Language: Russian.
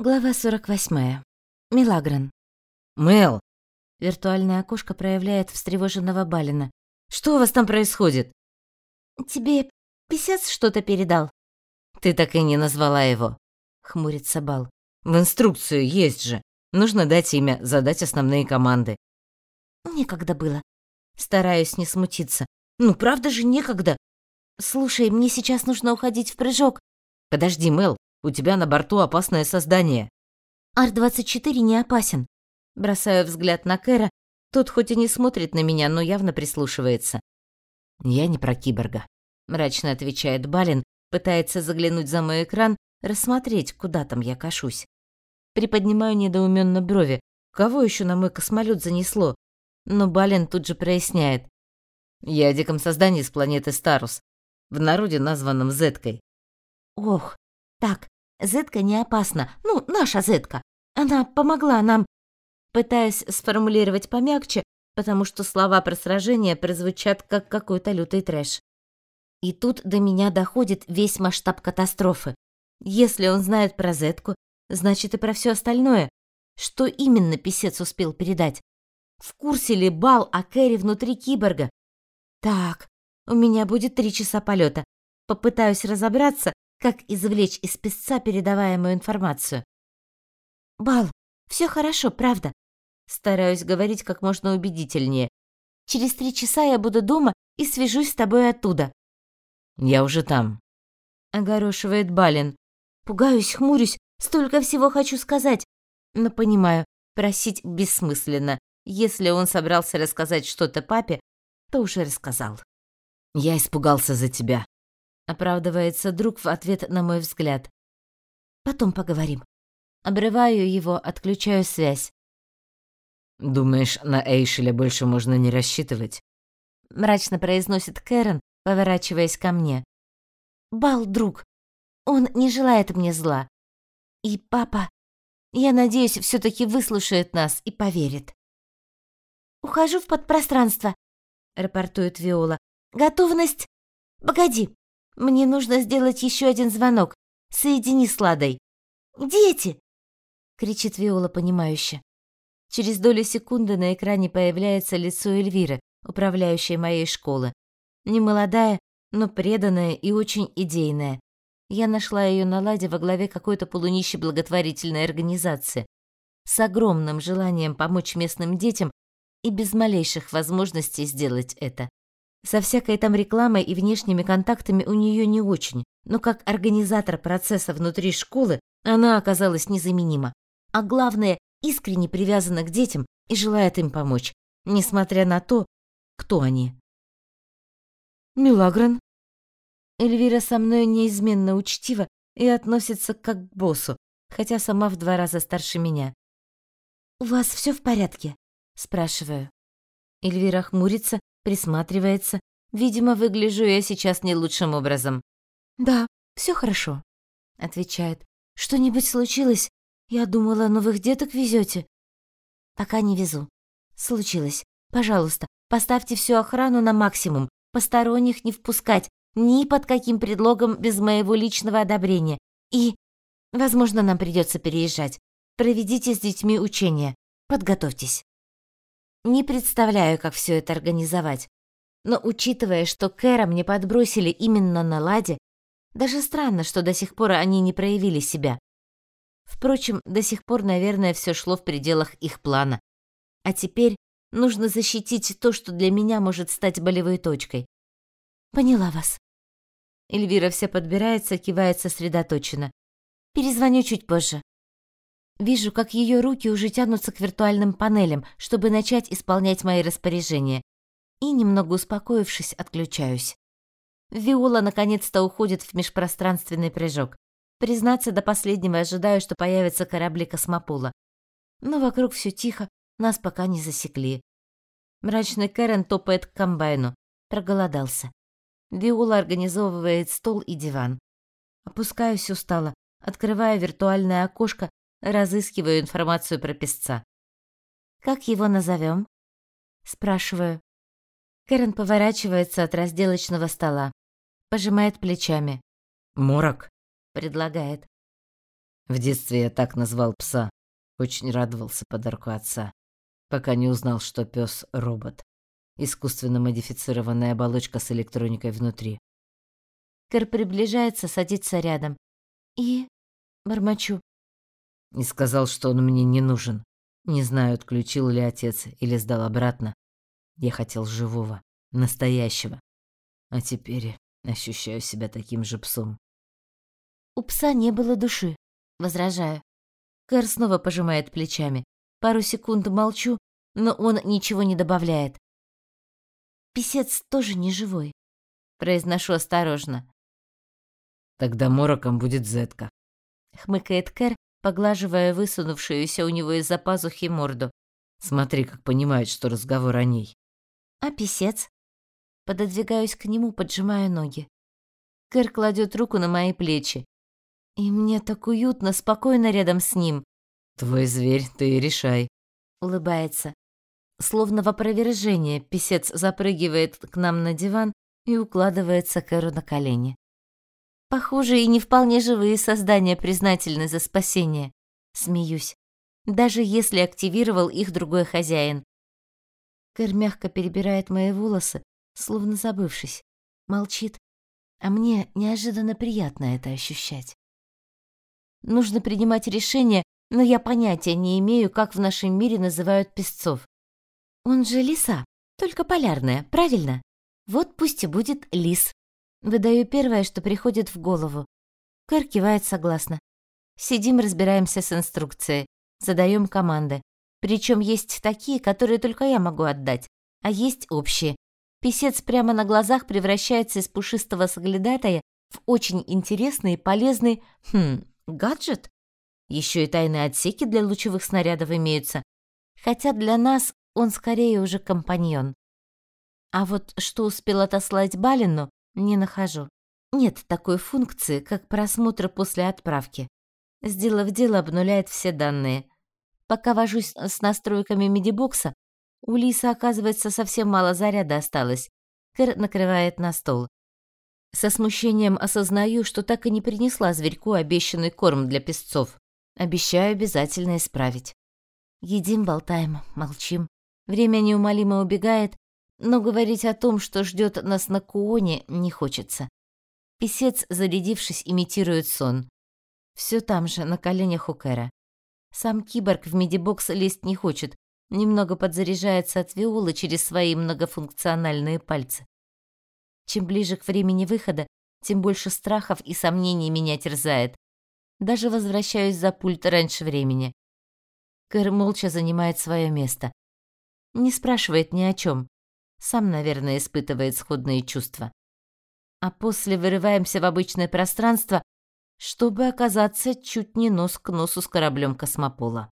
Глава 48. Милагран. «Мэл!» Виртуальное окошко проявляет встревоженного Балина. «Что у вас там происходит?» «Тебе писец что-то передал?» «Ты так и не назвала его», — хмурится Бал. «В инструкцию есть же. Нужно дать имя, задать основные команды». «Некогда было». Стараюсь не смутиться. «Ну, правда же, некогда. Слушай, мне сейчас нужно уходить в прыжок». «Подожди, Мэл, у тебя на борту опасное создание». «Ар-24 не опасен». Бросаю взгляд на Кэра. Тот хоть и не смотрит на меня, но явно прислушивается. «Я не про киборга», — мрачно отвечает Балин, пытается заглянуть за мой экран, рассмотреть, куда там я кашусь. Приподнимаю недоуменно брови. Кого еще на мой космолет занесло? Но Балин тут же проясняет. «Я о диком создании с планеты Старус, в народе названном Зеткой». «Ох, так, Зетка не опасна. Ну, наша Зетка. Она помогла нам. Пытаясь сформулировать помягче, потому что слова про сражение прозвучат как какой-то лютый трэш. И тут до меня доходит весь масштаб катастрофы. Если он знает про Зетку, значит и про все остальное. Что именно писец успел передать? В курсе ли бал о Кэрри внутри киборга? Так, у меня будет три часа полета. Попытаюсь разобраться, как извлечь из песца передаваемую информацию. «Бал, все хорошо, правда?» Стараюсь говорить как можно убедительнее. «Через три часа я буду дома и свяжусь с тобой оттуда». «Я уже там», — огорошивает Балин. Пугаюсь, хмурюсь, столько всего хочу сказать. Но понимаю, просить бессмысленно. Если он собрался рассказать что-то папе, то уже рассказал. «Я испугался за тебя», Оправдывается друг в ответ на мой взгляд. Потом поговорим. Обрываю его, отключаю связь. «Думаешь, на Эйшеля больше можно не рассчитывать?» Мрачно произносит Кэрон, поворачиваясь ко мне. «Бал, друг. Он не желает мне зла. И папа, я надеюсь, все таки выслушает нас и поверит». «Ухожу в подпространство», — рапортует Виола. «Готовность... Погоди, мне нужно сделать еще один звонок. Соедини с Ладой. Дети!» кричит Виола понимающе. Через долю секунды на экране появляется лицо Эльвиры, управляющей моей школы. Немолодая, но преданная и очень идейная. Я нашла ее на ладе во главе какой-то полунищей благотворительной организации с огромным желанием помочь местным детям и без малейших возможностей сделать это. Со всякой там рекламой и внешними контактами у нее не очень, но как организатор процесса внутри школы она оказалась незаменима. А главное, искренне привязана к детям и желает им помочь, несмотря на то, кто они. «Милагран?» Эльвира со мной неизменно учтива и относится как к боссу, хотя сама в два раза старше меня. «У вас все в порядке?» – спрашиваю. Эльвира хмурится присматривается. Видимо, выгляжу я сейчас не лучшим образом. «Да, все хорошо», — отвечает. «Что-нибудь случилось? Я думала, новых деток везете. «Пока не везу. Случилось. Пожалуйста, поставьте всю охрану на максимум. Посторонних не впускать, ни под каким предлогом без моего личного одобрения. И, возможно, нам придется переезжать. Проведите с детьми учения. Подготовьтесь». Не представляю, как все это организовать. Но учитывая, что Кэра мне подбросили именно на ладе, даже странно, что до сих пор они не проявили себя. Впрочем, до сих пор, наверное, все шло в пределах их плана. А теперь нужно защитить то, что для меня может стать болевой точкой. Поняла вас. Эльвира вся подбирается, кивает сосредоточенно. Перезвоню чуть позже. Вижу, как ее руки уже тянутся к виртуальным панелям, чтобы начать исполнять мои распоряжения. И, немного успокоившись, отключаюсь. Виола наконец-то уходит в межпространственный прыжок. Признаться, до последнего ожидаю, что появятся корабли космопола. Но вокруг все тихо, нас пока не засекли. Мрачный Кэрен топает к комбайну. Проголодался. Виола организовывает стол и диван. Опускаюсь устало, открываю виртуальное окошко Разыскиваю информацию про песца. «Как его назовем?» Спрашиваю. Кэрен поворачивается от разделочного стола. Пожимает плечами. «Морок?» Предлагает. В детстве я так назвал пса. Очень радовался подарку отца, пока не узнал, что пес робот. Искусственно модифицированная оболочка с электроникой внутри. Кэр приближается, садится рядом. И... бормочу. И сказал, что он мне не нужен. Не знаю, отключил ли отец или сдал обратно. Я хотел живого, настоящего. А теперь ощущаю себя таким же псом. У пса не было души, возражаю. Кэр снова пожимает плечами. Пару секунд молчу, но он ничего не добавляет. Писец тоже не живой, произношу осторожно. Тогда мороком будет Зетка. Хмыкает Кэр, поглаживая высунувшуюся у него из-за пазухи морду. Смотри, как понимает, что разговор о ней. А писец? Пододвигаюсь к нему, поджимая ноги. Кэр кладет руку на мои плечи. И мне так уютно, спокойно рядом с ним. Твой зверь, ты и решай. Улыбается. Словно в опровержение, писец запрыгивает к нам на диван и укладывается Кэру на колени. Похоже, и не вполне живые создания признательны за спасение. Смеюсь. Даже если активировал их другой хозяин. Кэр мягко перебирает мои волосы, словно забывшись. Молчит. А мне неожиданно приятно это ощущать. Нужно принимать решение, но я понятия не имею, как в нашем мире называют песцов. Он же лиса, только полярная, правильно? Вот пусть и будет лис. Выдаю первое, что приходит в голову. Кэр кивает согласно. Сидим, разбираемся с инструкцией, задаем команды. Причем есть такие, которые только я могу отдать, а есть общие. Песец прямо на глазах превращается из пушистого соглядатая в очень интересный и полезный, хм, гаджет. Еще и тайные отсеки для лучевых снарядов имеются. Хотя для нас он скорее уже компаньон. А вот что успел отослать Балину, не нахожу. Нет такой функции, как просмотр после отправки. Сделав дело, обнуляет все данные. Пока вожусь с настройками медибокса, у Лиса, оказывается, совсем мало заряда осталось. Кэр накрывает на стол. Со смущением осознаю, что так и не принесла зверьку обещанный корм для песцов. Обещаю обязательно исправить. Едим, болтаем, молчим. Время неумолимо убегает, но говорить о том, что ждет нас на Куоне, не хочется. Песец, зарядившись, имитирует сон. Все там же, на коленях у Кэра. Сам киборг в медибокс лезть не хочет, немного подзаряжается от виолы через свои многофункциональные пальцы. Чем ближе к времени выхода, тем больше страхов и сомнений меня терзает. Даже возвращаюсь за пульт раньше времени. Кэр молча занимает свое место. Не спрашивает ни о чем. Сам, наверное, испытывает сходные чувства. А после вырываемся в обычное пространство, чтобы оказаться чуть не нос к носу с кораблем космопола.